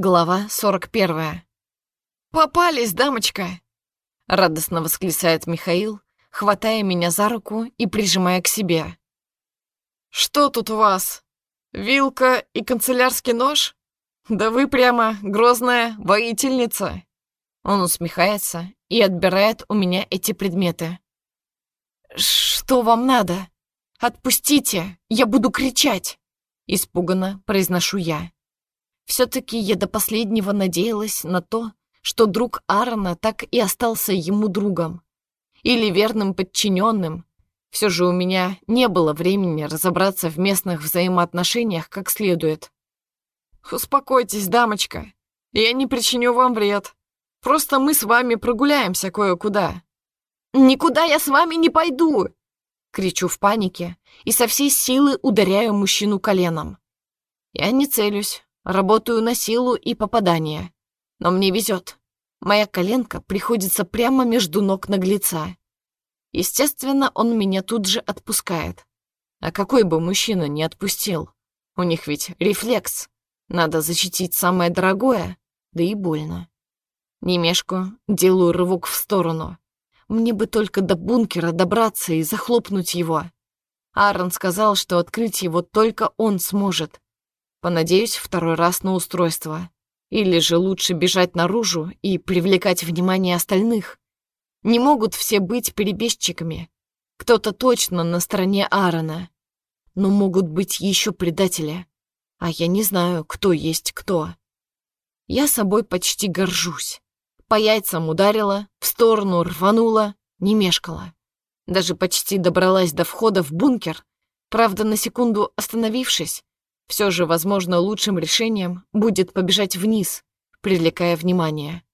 Глава 41. «Попались, дамочка!» — радостно восклицает Михаил, хватая меня за руку и прижимая к себе. «Что тут у вас? Вилка и канцелярский нож? Да вы прямо грозная воительница!» Он усмехается и отбирает у меня эти предметы. «Что вам надо? Отпустите, я буду кричать!» Испуганно произношу я. Все-таки я до последнего надеялась на то, что друг Аарона так и остался ему другом. Или верным подчиненным. Все же у меня не было времени разобраться в местных взаимоотношениях как следует. «Успокойтесь, дамочка. Я не причиню вам вред. Просто мы с вами прогуляемся кое-куда». «Никуда я с вами не пойду!» Кричу в панике и со всей силы ударяю мужчину коленом. Я не целюсь, Работаю на силу и попадание. Но мне везет. Моя коленка приходится прямо между ног наглеца. Естественно, он меня тут же отпускает. А какой бы мужчина не отпустил? У них ведь рефлекс. Надо защитить самое дорогое, да и больно. Немешку делаю рывок в сторону. Мне бы только до бункера добраться и захлопнуть его. Аарон сказал, что открыть его только он сможет. Понадеюсь второй раз на устройство. Или же лучше бежать наружу и привлекать внимание остальных. Не могут все быть перебежчиками. Кто-то точно на стороне Аарона. Но могут быть еще предатели. А я не знаю, кто есть кто. Я собой почти горжусь. По яйцам ударила, в сторону рванула, не мешкала. Даже почти добралась до входа в бункер, правда, на секунду остановившись, все же, возможно, лучшим решением будет побежать вниз, привлекая внимание.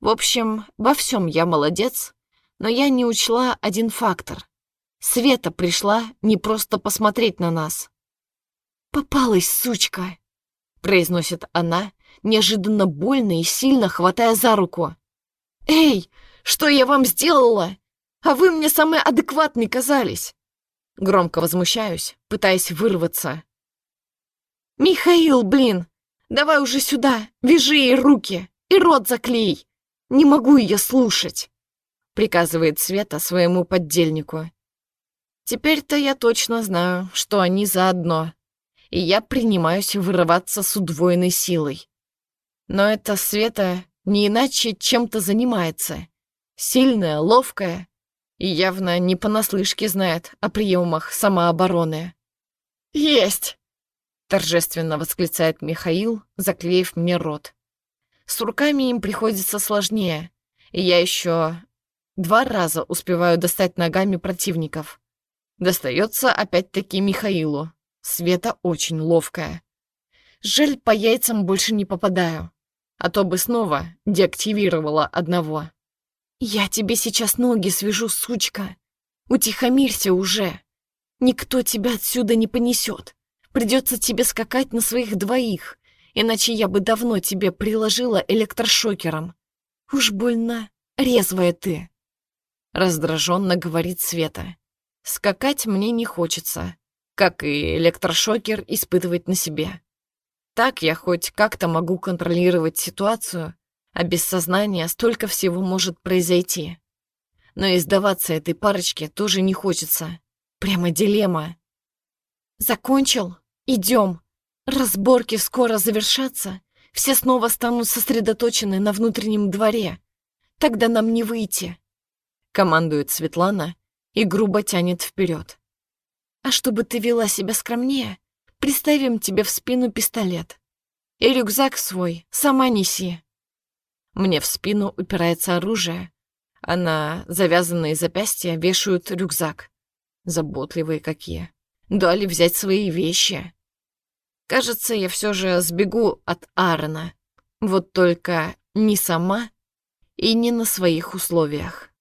В общем, во всем я молодец, но я не учла один фактор. Света пришла не просто посмотреть на нас. «Попалась, сучка!» — произносит она, неожиданно больно и сильно хватая за руку. «Эй, что я вам сделала? А вы мне самые адекватные казались!» Громко возмущаюсь, пытаясь вырваться. «Михаил, блин! Давай уже сюда, вяжи ей руки и рот заклей! Не могу ее слушать!» приказывает Света своему поддельнику. Теперь-то я точно знаю, что они заодно, и я принимаюсь вырываться с удвоенной силой. Но эта Света не иначе чем-то занимается. Сильная, ловкая и явно не понаслышке знает о приемах самообороны. «Есть!» Торжественно восклицает Михаил, заклеив мне рот. С руками им приходится сложнее, и я еще два раза успеваю достать ногами противников. Достается опять-таки Михаилу. Света очень ловкая. Жаль, по яйцам больше не попадаю, а то бы снова деактивировала одного. «Я тебе сейчас ноги свяжу, сучка! Утихомирься уже! Никто тебя отсюда не понесет!» Придется тебе скакать на своих двоих, иначе я бы давно тебе приложила электрошокером. Уж больно резвая ты. Раздраженно говорит Света. Скакать мне не хочется, как и электрошокер испытывать на себе. Так я хоть как-то могу контролировать ситуацию, а без сознания столько всего может произойти. Но и сдаваться этой парочке тоже не хочется. Прямо дилемма. «Закончил?» Идем. Разборки скоро завершатся. Все снова станут сосредоточены на внутреннем дворе. Тогда нам не выйти. Командует Светлана и грубо тянет вперед. А чтобы ты вела себя скромнее, приставим тебе в спину пистолет. И рюкзак свой сама неси. Мне в спину упирается оружие, а на завязанные запястья вешают рюкзак. Заботливые какие. Дали взять свои вещи. Кажется, я все же сбегу от Аарона. Вот только не сама и не на своих условиях.